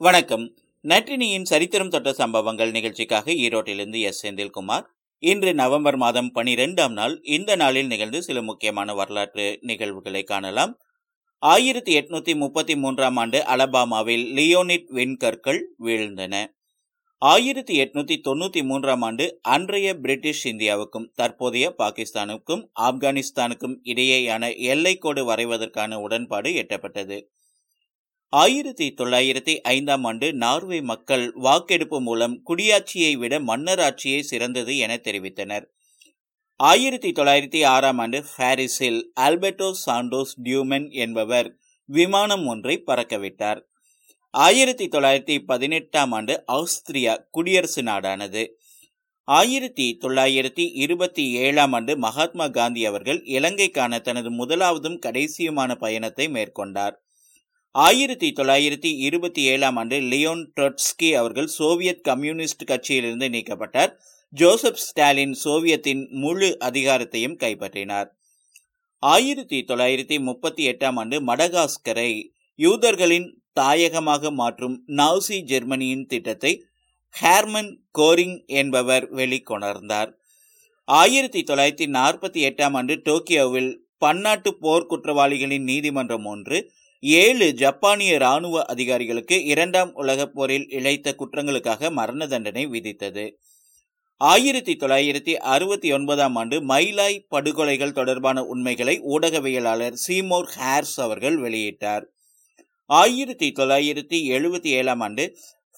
வணக்கம். நற்றினியின் சரித்திரம் தொட்ட சம்பவங்கள் நிகழ்ச்சிக்காக ஈரோட்டிலிருந்து எஸ். செந்தில்குமார். இன்று நவம்பர் மாதம் பனிரெண்டாம் நாள். இந்த நாளில் நிகழ்ந்து சில முக்கியமான வரலாற்று நிகழ்வுகளை காணலாம். ஆயிரத்தி எட்நூத்தி முப்பத்தி மூன்றாம் ஆண்டு அலபாமாவில் லியோனிட் விண்கற்கள் வீழ்ந்தன. ஆயிரத்தி எட்நூத்தி தொண்ணூத்தி மூன்றாம் ஆண்டு அன்றைய பிரிட்டிஷ் இந்தியாவுக்கும் தற்போதைய பாகிஸ்தானுக்கும் ஆப்கானிஸ்தானுக்கும் இடையேயான எல்லைக்கோடு வரைவதற்கான உடன்பாடு எட்டப்பட்டது. ஆயிரத்தி தொள்ளாயிரத்தி ஐந்தாம் ஆண்டு நார்வே மக்கள் வாக்கெடுப்பு மூலம் குடியாட்சியை விட மன்னராட்சியே சிறந்தது என தெரிவித்தனர். ஆயிரத்தி தொள்ளாயிரத்தி ஆறாம் ஆண்டு பாரிஸில் ஆல்பர்டோ சாண்டோஸ் டியூமென் என்பவர் விமானம் ஒன்றை பறக்கவிட்டார். ஆயிரத்தி தொள்ளாயிரத்தி பதினெட்டாம் ஆண்டு ஆஸ்திரியா குடியரசு நாடானது. ஆயிரத்தி தொள்ளாயிரத்தி இருபத்தி ஏழாம் ஆண்டு மகாத்மா காந்தி அவர்கள் இலங்கைக்கான தனது முதலாவதும் கடைசியுமான பயணத்தை மேற்கொண்டார். ஆயிரத்தி தொள்ளாயிரத்தி இருபத்தி ஏழாம் ஆண்டு லியோன் ட்ரொட்ஸ்கி அவர்கள் சோவியத் கம்யூனிஸ்ட் கட்சியிலிருந்து நீக்கப்பட்டார். ஜோசப் ஸ்டாலின் சோவியத்தின் முழு அதிகாரத்தையும் கைப்பற்றினார். ஆயிரத்தி தொள்ளாயிரத்தி முப்பத்தி எட்டாம் ஆண்டு மடகாஸ்கரை யூதர்களின் தாயகமாக மாற்றும் நாசி ஜெர்மனியின் திட்டத்தை ஹேர்மன் கோரிங் என்பவர் வெளிக்கொணர்ந்தார். ஆயிரத்தி தொள்ளாயிரத்தி நாற்பத்தி எட்டாம் ஆண்டு டோக்கியோவில் பன்னாட்டு போர் குற்றவாளிகளின் நீதிமன்றம் ஒன்று ஏழு ஜப்பானிய இராணுவ அதிகாரிகளுக்கு இரண்டாம் உலகப் போரில் இழைத்த குற்றங்களுக்காக மரண தண்டனை விதித்தது. ஆயிரத்தி தொள்ளாயிரத்தி அறுபத்தி ஒன்பதாம் ஆண்டு மயிலாய் படுகொலைகள் தொடர்பான உண்மைகளை ஊடகவியலாளர் சீமோர் ஹேர்ஸ் அவர்கள் வெளியிட்டார். ஆயிரத்தி தொள்ளாயிரத்தி எழுபத்தி ஏழாம் ஆண்டு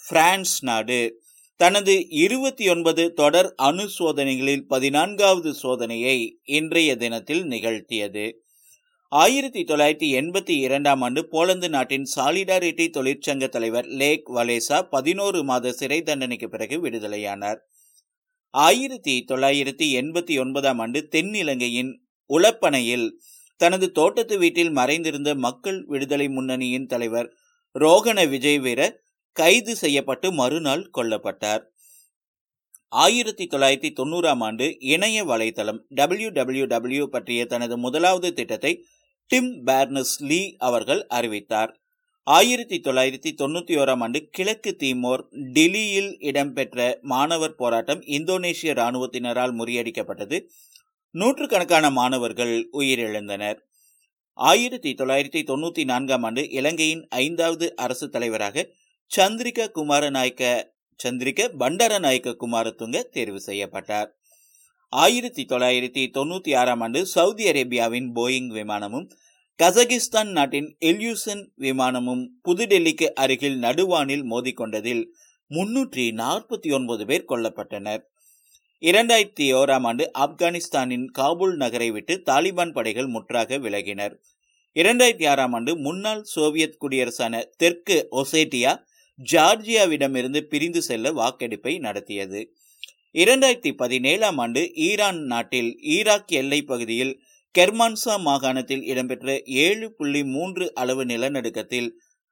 பிரான்ஸ் நாடு. தனது இருபத்தி ஒன்பது தொடர் அணு சோதனைகளில் பதினான்காவது சோதனையை இன்றைய தினத்தில் நிகழ்த்தியது. ஆயிரத்தி தொள்ளாயிரத்தி எண்பத்தி இரண்டாம் ஆண்டு போலந்து நாட்டின் சாலிடாரிட்டி தொழிற்சங்க தலைவர் லேக் வலேசா பதினோரு மாத சிறை தண்டனைக்கு பிறகு விடுதலையானார். ஆயிரத்தி தொள்ளாயிரத்தி எண்பத்தி ஒன்பதாம் ஆண்டு தென்னிலங்கையின் உளப்பனையில் தனது தோட்டத்து வீட்டில் மறைந்திருந்த மக்கள் விடுதலை முன்னணியின் தலைவர் ரோகண விஜய் வீர கைது செய்யப்பட்டு மறுநாள் கொல்லப்பட்டார். ஆயிரத்தி தொள்ளாயிரத்தி தொண்ணூறாம் ஆண்டு இணைய வலைதளம் டபிள்யூ டபிள்யூ டபிள்யூ பற்றிய தனது முதலாவது திட்டத்தை டிம் பேர்னஸ் லீ அவர்கள் அறிவித்தார். ஆயிரத்தி தொள்ளாயிரத்தி தொண்ணூத்தி ஓராம் ஆண்டு கிழக்கு தீமோர் டில்லியில் இடம்பெற்ற மாணவர் போராட்டம் இந்தோனேஷிய ராணுவத்தினரால் முறியடிக்கப்பட்டது. நூற்றுக்கணக்கான மாணவர்கள் உயிரிழந்தனர். ஆயிரத்தி தொள்ளாயிரத்தி தொண்ணூத்தி நான்காம் ஆண்டு இலங்கையின் ஐந்தாவது அரசு தலைவராக சந்திரிகா குமாரநாயக்க சந்திரிக பண்டாரநாயக்க குமாரதுங்க தேர்வு செய்யப்பட்டார். ஆயிரத்தி தொள்ளாயிரத்தி தொண்ணூத்தி ஆறாம் ஆண்டு சவுதி அரேபியாவின் போயிங் விமானமும் கசகிஸ்தான் நாட்டின் எல்யூசன் விமானமும் புதுடெல்லிக்கு அருகில் நடுவானில் மோதிக்கொண்டதில் முன்னூற்றி நாற்பத்தி ஒன்பது பேர் கொல்லப்பட்டனர். இரண்டாயிரத்தி ஓராம் ஆண்டு ஆப்கானிஸ்தானின் காபூல் நகரை விட்டு தாலிபான் படைகள் முற்றாக விலகினர். இரண்டாயிரத்தி ஆறாம் ஆண்டு முன்னாள் சோவியத் குடியரசான தெற்கு ஒசேட்டியா ஜார்ஜியாவிடமிருந்து பிரிந்து செல்ல வாக்கெடுப்பை நடத்தியது. இரண்டாயிரத்தி பதினேழாம் ஆண்டு ஈரான் நாட்டில் ஈராக் எல்லை பகுதியில் கெர்மான்சா மாகாணத்தில் இடம்பெற்ற ஏழு புள்ளி மூன்று அளவு நிலநடுக்கத்தில்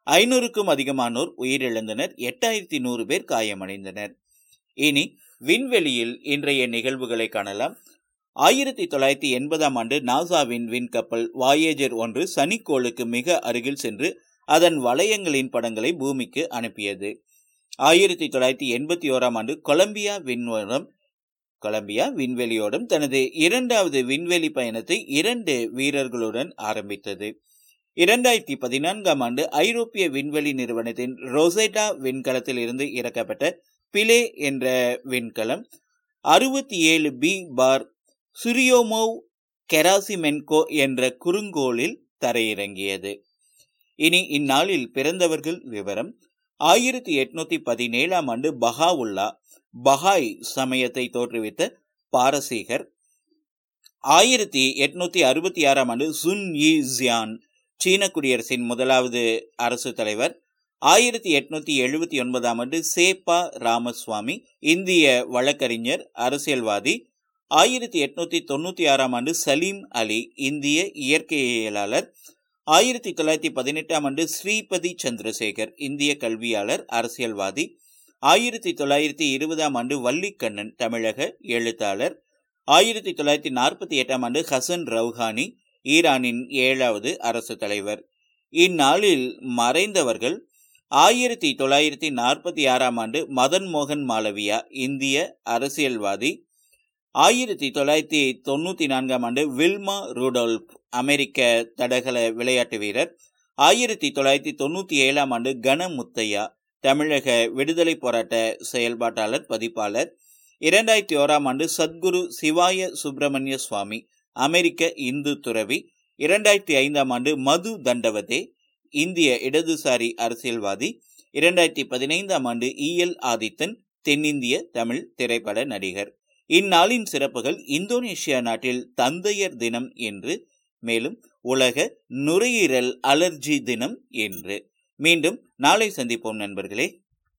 ஐநூறுக்கும் அதிகமானோர் உயிரிழந்தனர். எட்டாயிரத்தி நூறு பேர் காயமடைந்தனர். இனி விண்வெளியில் இன்றைய நிகழ்வுகளை காணலாம். ஆயிரத்தி தொள்ளாயிரத்தி எண்பதாம் ஆண்டு நாசாவின் விண்கப்பல் வாயேஜர் ஒன்று சனிக்கோளுக்கு மிக அருகில் சென்று அதன் வளையங்களின் படங்களை பூமிக்கு அனுப்பியது. ஆயிரத்தி தொள்ளாயிரத்தி எண்பத்தி ஓராம் ஆண்டு கொலம்பியா விண்வலம் கொலம்பியா விண்வெளியோடும் தனது இரண்டாவது விண்வெளி பயணத்தை இரண்டு வீரர்களுடன் ஆரம்பித்தது. இரண்டாயிரத்தி பதினான்காம் ஆண்டு ஐரோப்பிய விண்வெளி நிறுவனத்தின் ரோசேட்டா விண்கலத்தில் இருந்து இறக்கப்பட்ட பிலே என்ற விண்கலம் அறுபத்தி ஏழு பி பார் சுரியோமோவ் கெராசிமென்கோ என்ற குறுங்கோளில் தரையிறங்கியது. இனி இந்நாளில் பிறந்தவர்கள் விவரம். ஆயிரத்தி எட்நூத்தி பதினேழாம் ஆண்டு பஹாவுல்லா பஹாய் சமயத்தை தோற்றுவித்த பாரசீகர். ஆயிரத்தி எட்நூத்தி அறுபத்தி ஆறாம் ஆண்டு சுன் யி ஜியான் சீன குடியரசின் முதலாவது அரசு தலைவர். ஆயிரத்தி எட்நூத்தி எழுபத்தி ஒன்பதாம் ஆண்டு சேப்பா ராமசுவாமி இந்திய வழக்கறிஞர் அரசியல்வாதி. ஆயிரத்தி எட்நூத்தி தொண்ணூத்தி ஆறாம் ஆண்டு சலீம் அலி இந்திய இயற்கையியலாளர். ஆயிரத்தி தொள்ளாயிரத்தி பதினெட்டாம் ஆண்டு ஸ்ரீபதி சந்திரசேகர் இந்திய கல்வியாளர் அரசியல்வாதி. ஆயிரத்தி தொள்ளாயிரத்தி இருபதாம் ஆண்டு வள்ளிக்கண்ணன் தமிழக எழுத்தாளர். ஆயிரத்தி தொள்ளாயிரத்தி நாற்பத்தி எட்டாம் ஆண்டு ஹசன் ரவுஹானி ஈரானின் ஏழாவது அரசு தலைவர். இந்நாளில் மறைந்தவர்கள் ஆயிரத்தி தொள்ளாயிரத்தி நாற்பத்தி ஆறாம் ஆண்டு மதன் மோகன் மாளவியா இந்திய அரசியல்வாதி. ஆயிரத்தி தொள்ளாயிரத்தி தொண்ணூற்றி நான்காம் ஆண்டு வில்மா ரூடோல்ப் அமெரிக்க தடகள விளையாட்டு வீரர். ஆயிரத்தி தொள்ளாயிரத்தி தொண்ணூற்றி ஏழாம் ஆண்டு கன முத்தையா தமிழக விடுதலை போராட்ட செயல்பாட்டாளர் பதிப்பாளர். இரண்டாயிரத்தி ஓராம் ஆண்டு சத்குரு சிவாய சுப்பிரமணிய சுவாமி அமெரிக்க இந்து துறவி. இரண்டாயிரத்தி ஐந்தாம் ஆண்டு மது தண்டவதே இந்திய இடதுசாரி அரசியல்வாதி. இரண்டாயிரத்தி பதினைந்தாம் ஆண்டு இஎல் ஆதித்தன் தென்னிந்திய தமிழ் திரைப்பட நடிகர். இந்நாளின் சிறப்புகள் இந்தோனேஷியா நாட்டில் தந்தையர் தினம் என்று மேலும் உலக நுரையீரல் அலர்ஜி தினம் என்று மீண்டும் நாளை சந்திப்போம் நண்பர்களே.